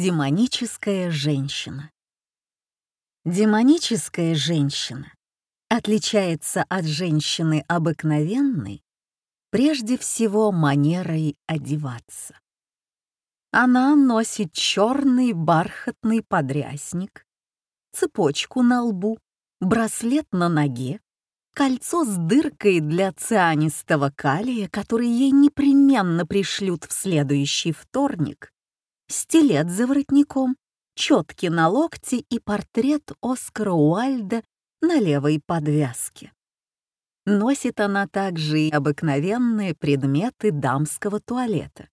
Демоническая женщина. Демоническая женщина отличается от женщины обыкновенной прежде всего манерой одеваться. Она носит черный бархатный подрясник, цепочку на лбу, браслет на ноге, кольцо с дыркой для цианистого калия, который ей непременно пришлют в следующий вторник, стилет за воротником, четки на локте и портрет Оскара Уальда на левой подвязке. Носит она также и обыкновенные предметы дамского туалета,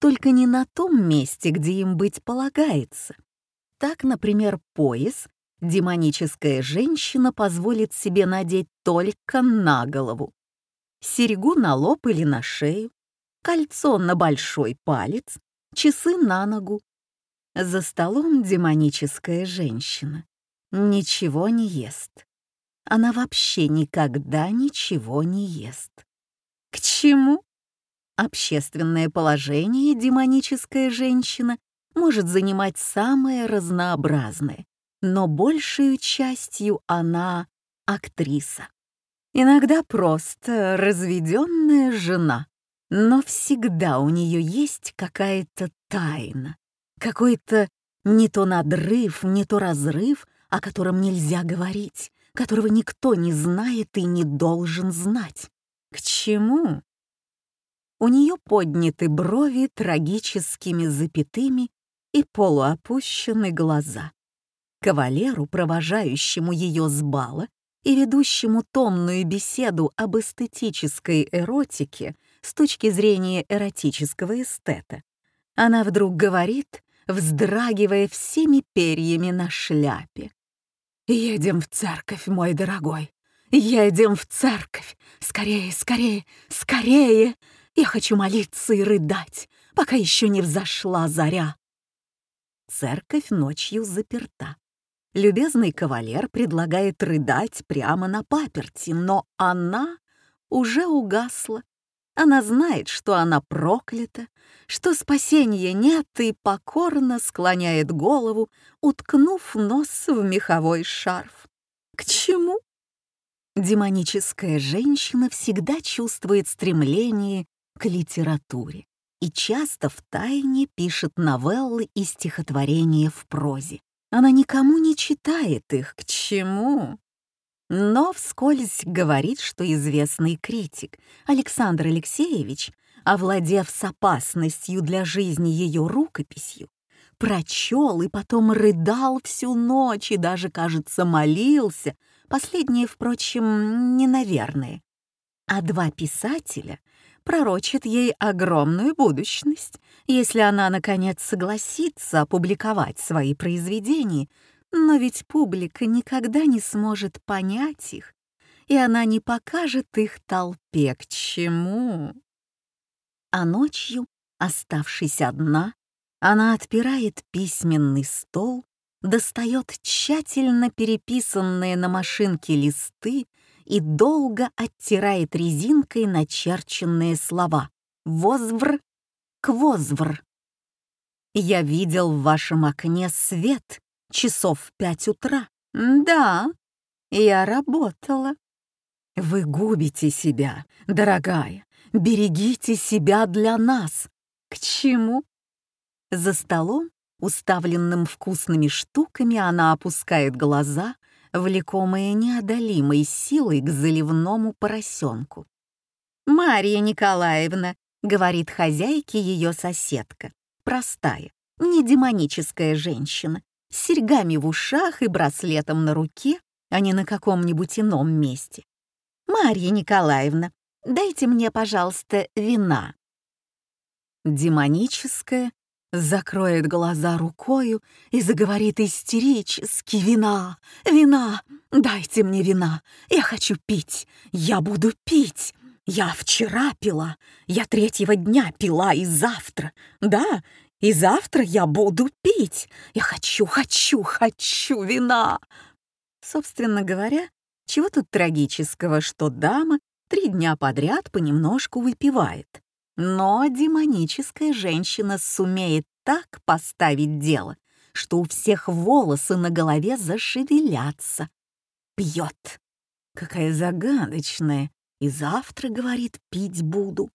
только не на том месте, где им быть полагается. Так, например, пояс демоническая женщина позволит себе надеть только на голову, серьгу на лоб или на шею, кольцо на большой палец, часы на ногу. За столом демоническая женщина ничего не ест. Она вообще никогда ничего не ест. К чему? Общественное положение демоническая женщина может занимать самое разнообразное, но большую частью она актриса. Иногда просто разведенная жена, но всегда у нее есть какая-то тайна, какой-то не то надрыв, не то разрыв, о котором нельзя говорить, которого никто не знает и не должен знать. К чему? У нее подняты брови трагическими запятыми и полуопущены глаза. Кавалеру, провожающему ее с бала и ведущему томную беседу об эстетической эротике с точки зрения эротического эстета, она вдруг говорит, вздрагивая всеми перьями на шляпе. «Едем в церковь, мой дорогой! Едем в церковь! Скорее, скорее, скорее! Я хочу молиться и рыдать, пока еще не взошла заря!» Церковь ночью заперта. Любезный кавалер предлагает рыдать прямо на паперти, но она уже угасла. Она знает, что она проклята, что спасения нет и покорно склоняет голову, уткнув нос в меховой шарф. К чему? Демоническая женщина всегда чувствует стремление к литературе и часто втайне пишет новеллы и стихотворения в прозе. Она никому не читает их, к чему? Но вскользь говорит, что известный критик Александр Алексеевич, овладев с опасностью для жизни ее рукописью, прочел и потом рыдал всю ночь и даже, кажется, молился, последнее, впрочем, не наверное. А два писателя пророчат ей огромную будущность, если она, наконец, согласится опубликовать свои произведения, но ведь публика никогда не сможет понять их, и она не покажет их толпе к чему. А ночью, оставшись одна, она отпирает письменный стол, достает тщательно переписанные на машинке листы и долго оттирает резинкой начерченные слова «возвр», «квозвр». «Я видел в вашем окне свет часов в пять утра. Да, я работала». «Вы губите себя, дорогая, берегите себя для нас». «К чему?» За столом, уставленным вкусными штуками, она опускает глаза — влекомые неодолимой силой к заливному поросенку. «Марья Николаевна», — говорит хозяйке ее соседка, простая, не демоническая женщина, с серьгами в ушах и браслетом на руке, а не на каком-нибудь ином месте. «Марья Николаевна, дайте мне, пожалуйста, вина». Демоническая закроет глаза рукою и заговорит истерически «Вина! Вина! Дайте мне вина! Я хочу пить! Я буду пить! Я вчера пила! Я третьего дня пила и завтра! Да, и завтра я буду пить! Я хочу, хочу, хочу вина!» Собственно говоря, чего тут трагического, что дама три дня подряд понемножку выпивает. Но демоническая женщина сумеет так поставить дело, что у всех волосы на голове зашевелятся. Пьет. Какая загадочная. И завтра, говорит, пить буду.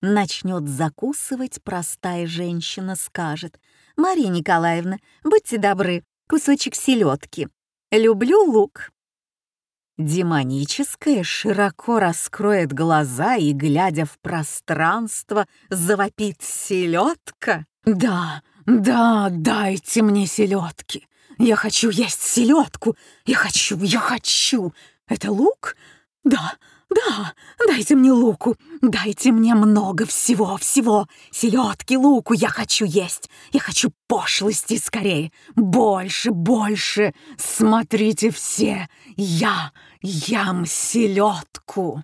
Начнет закусывать, простая женщина скажет. «Мария Николаевна, будьте добры, кусочек селедки. Люблю лук». Демоническая широко раскроет глаза и, глядя в пространство, завопит селедка. «Да, да, дайте мне селедки. Я хочу есть селедку. Я хочу, я хочу. Это лук? Да, да, дайте мне луку. Дайте мне много всего-всего. Селедки, луку я хочу есть. Я хочу пошлости скорее. Больше, больше. Смотрите все. Я ям селедку.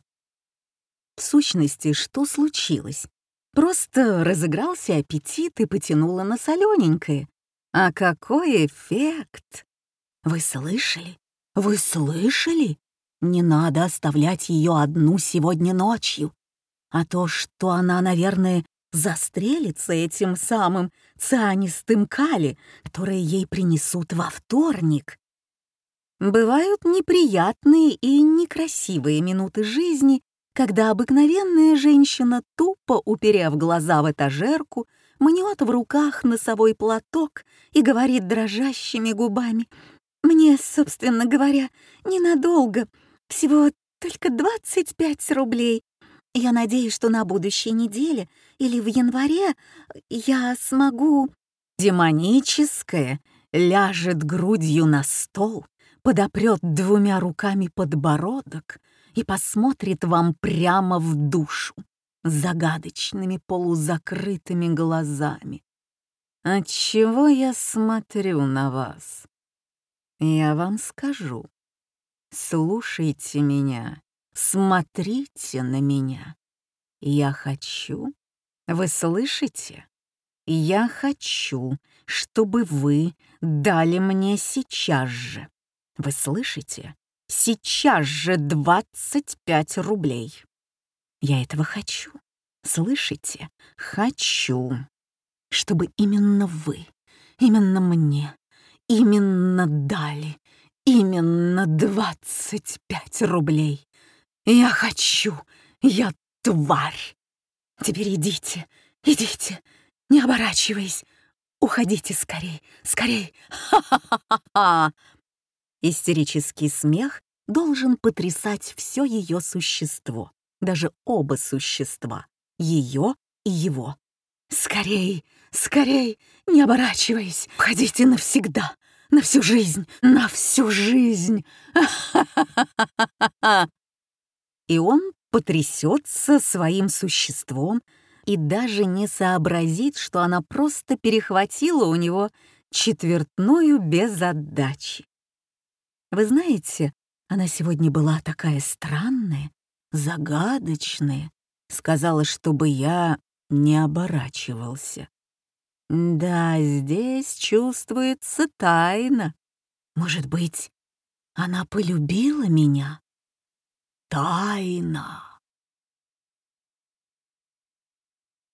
В сущности, что случилось? Просто разыгрался аппетит и потянуло на солененькое. А какой эффект! Вы слышали? Вы слышали? Не надо оставлять ее одну сегодня ночью. А то, что она, наверное, застрелится этим самым цианистым кали, которое ей принесут во вторник. Бывают неприятные и некрасивые минуты жизни, когда обыкновенная женщина, тупо уперев глаза в этажерку, мнет в руках носовой платок и говорит дрожащими губами. «Мне, собственно говоря, ненадолго, всего только 25 рублей. Я надеюсь, что на будущей неделе или в январе я смогу...» Демоническое ляжет грудью на стол, подопрет двумя руками подбородок и посмотрит вам прямо в душу загадочными полузакрытыми глазами. Отчего я смотрю на вас? Я вам скажу. Слушайте меня, смотрите на меня. Я хочу. Вы слышите? Я хочу, чтобы вы дали мне сейчас же вы слышите? Сейчас же 25 рублей. Я этого хочу. Слышите? Хочу. Чтобы именно вы, именно мне, именно дали, именно 25 рублей. Я хочу. Я тварь. Теперь идите, идите, не оборачиваясь. Уходите скорей, скорей. Ха-ха-ха-ха. Истерический смех должен потрясать все ее существо, даже оба существа, ее и его. «Скорей, скорей, не оборачиваясь, уходите навсегда, на всю жизнь, на всю жизнь!» И он потрясется своим существом и даже не сообразит, что она просто перехватила у него четвертную без отдачи. Вы знаете, она сегодня была такая странная, загадочная, сказала, чтобы я не оборачивался. Да, здесь чувствуется тайна. Может быть, она полюбила меня? Тайна.